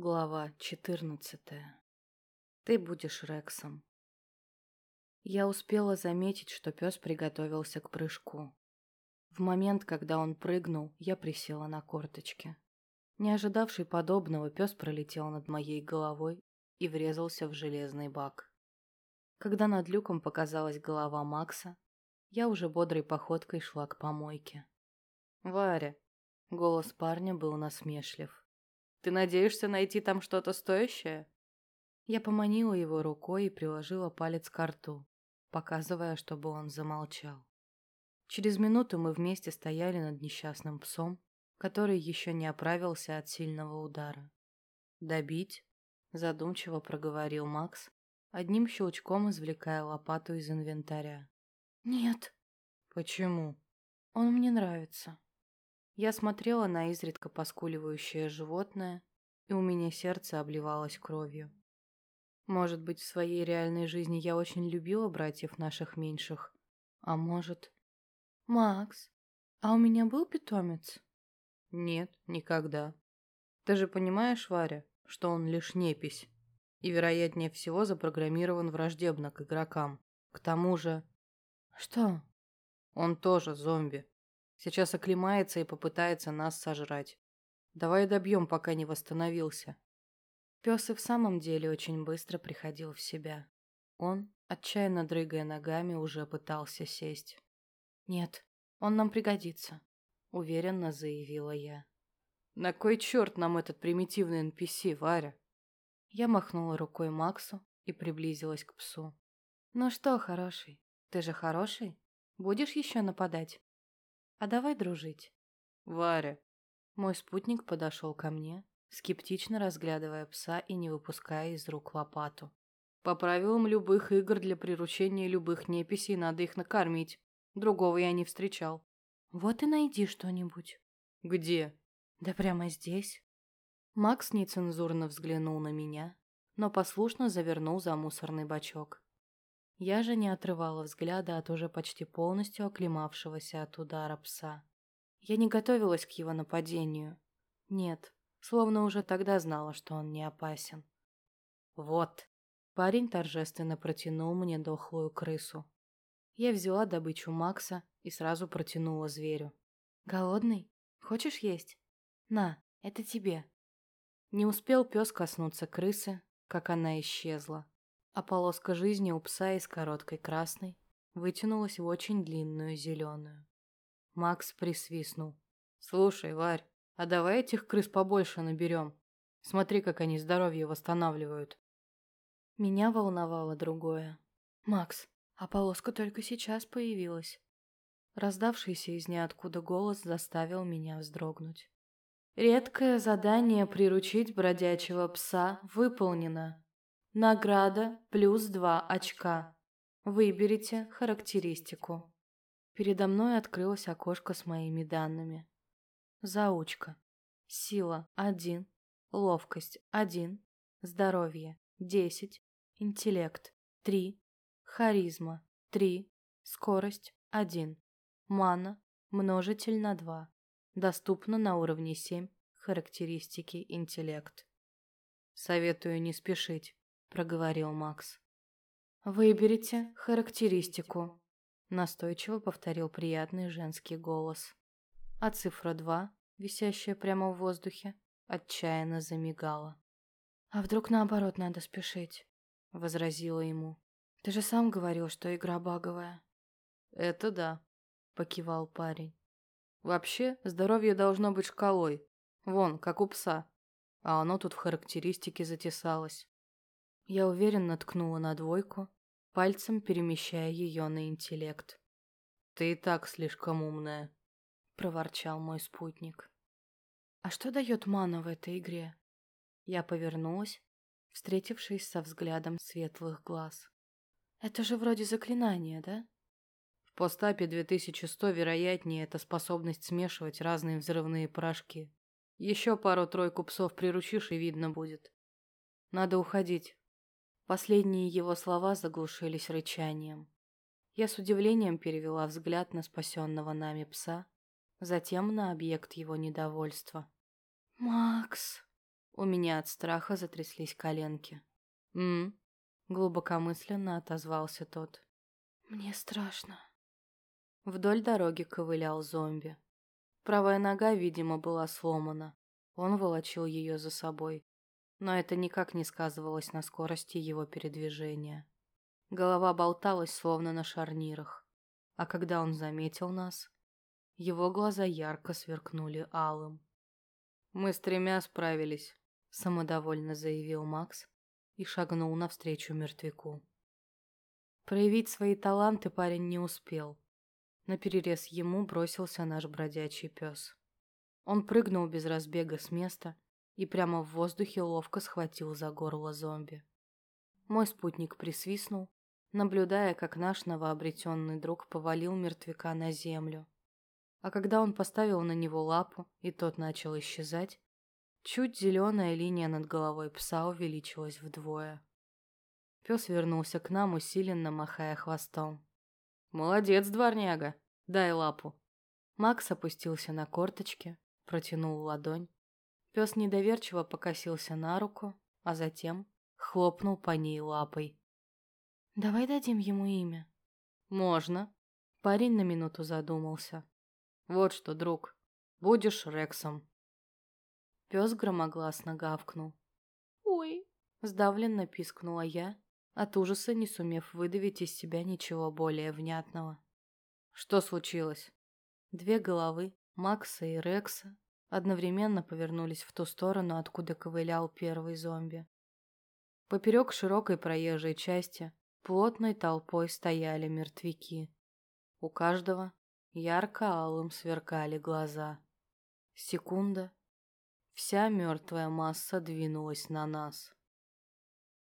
Глава 14. Ты будешь Рексом. Я успела заметить, что пес приготовился к прыжку. В момент, когда он прыгнул, я присела на корточки. Не ожидавший подобного, пес пролетел над моей головой и врезался в железный бак. Когда над люком показалась голова Макса, я уже бодрой походкой шла к помойке. «Варя!» — голос парня был насмешлив. Ты надеешься найти там что-то стоящее?» Я поманила его рукой и приложила палец к рту, показывая, чтобы он замолчал. Через минуту мы вместе стояли над несчастным псом, который еще не оправился от сильного удара. «Добить?» – задумчиво проговорил Макс, одним щелчком извлекая лопату из инвентаря. «Нет». «Почему?» «Он мне нравится». Я смотрела на изредка поскуливающее животное, и у меня сердце обливалось кровью. Может быть, в своей реальной жизни я очень любила братьев наших меньших, а может... «Макс, а у меня был питомец?» «Нет, никогда. Ты же понимаешь, Варя, что он лишь непись, и, вероятнее всего, запрограммирован враждебно к игрокам. К тому же...» «Что?» «Он тоже зомби. Сейчас оклемается и попытается нас сожрать. Давай добьем, пока не восстановился. Пес и в самом деле очень быстро приходил в себя. Он, отчаянно дрыгая ногами, уже пытался сесть. «Нет, он нам пригодится», — уверенно заявила я. «На кой черт нам этот примитивный NPC, Варя?» Я махнула рукой Максу и приблизилась к псу. «Ну что, хороший, ты же хороший? Будешь еще нападать?» А давай дружить. Варя. Мой спутник подошел ко мне, скептично разглядывая пса и не выпуская из рук лопату. По правилам любых игр для приручения любых неписей надо их накормить. Другого я не встречал. Вот и найди что-нибудь. Где? Да прямо здесь. Макс нецензурно взглянул на меня, но послушно завернул за мусорный бачок. Я же не отрывала взгляда от уже почти полностью оклемавшегося от удара пса. Я не готовилась к его нападению. Нет, словно уже тогда знала, что он не опасен. Вот. Парень торжественно протянул мне дохлую крысу. Я взяла добычу Макса и сразу протянула зверю. «Голодный? Хочешь есть? На, это тебе». Не успел пес коснуться крысы, как она исчезла а полоска жизни у пса из короткой красной вытянулась в очень длинную зеленую. Макс присвистнул. «Слушай, Варь, а давай этих крыс побольше наберем. Смотри, как они здоровье восстанавливают». Меня волновало другое. «Макс, а полоска только сейчас появилась». Раздавшийся из ниоткуда голос заставил меня вздрогнуть. «Редкое задание приручить бродячего пса выполнено. Награда плюс два очка. Выберите характеристику. Передо мной открылось окошко с моими данными. Заучка. Сила – 1. Ловкость – 1. Здоровье – 10. Интеллект – 3. Харизма – 3. Скорость – 1. Мана – множитель на 2. Доступно на уровне 7. Характеристики интеллект. Советую не спешить. — проговорил Макс. «Выберите характеристику», — настойчиво повторил приятный женский голос. А цифра два, висящая прямо в воздухе, отчаянно замигала. «А вдруг наоборот надо спешить?» — возразила ему. «Ты же сам говорил, что игра баговая». «Это да», — покивал парень. «Вообще, здоровье должно быть шкалой. Вон, как у пса. А оно тут в характеристике затесалось. Я уверенно ткнула на двойку, пальцем перемещая ее на интеллект. «Ты и так слишком умная», — проворчал мой спутник. «А что дает мана в этой игре?» Я повернулась, встретившись со взглядом светлых глаз. «Это же вроде заклинания, да?» В постапе 2100, вероятнее, это способность смешивать разные взрывные порошки. Еще пару-тройку псов приручишь, и видно будет. Надо уходить. Последние его слова заглушились рычанием. Я с удивлением перевела взгляд на спасенного нами пса, затем на объект его недовольства. «Макс!» У меня от страха затряслись коленки. «М?», глубокомысленно отозвался тот. «Мне страшно». Вдоль дороги ковылял зомби. Правая нога, видимо, была сломана. Он волочил ее за собой. Но это никак не сказывалось на скорости его передвижения. Голова болталась, словно на шарнирах. А когда он заметил нас, его глаза ярко сверкнули алым. «Мы с тремя справились», — самодовольно заявил Макс и шагнул навстречу мертвяку. Проявить свои таланты парень не успел. На перерез ему бросился наш бродячий пес. Он прыгнул без разбега с места и прямо в воздухе ловко схватил за горло зомби. Мой спутник присвистнул, наблюдая, как наш новообретенный друг повалил мертвяка на землю. А когда он поставил на него лапу, и тот начал исчезать, чуть зеленая линия над головой пса увеличилась вдвое. Пес вернулся к нам, усиленно махая хвостом. «Молодец, дворняга! Дай лапу!» Макс опустился на корточки, протянул ладонь. Пес недоверчиво покосился на руку, а затем хлопнул по ней лапой. «Давай дадим ему имя». «Можно». Парень на минуту задумался. «Вот что, друг, будешь Рексом». Пес громогласно гавкнул. «Ой!» — сдавленно пискнула я, от ужаса не сумев выдавить из себя ничего более внятного. «Что случилось?» Две головы, Макса и Рекса, одновременно повернулись в ту сторону, откуда ковылял первый зомби. Поперек широкой проезжей части плотной толпой стояли мертвяки. У каждого ярко-алым сверкали глаза. Секунда. Вся мертвая масса двинулась на нас.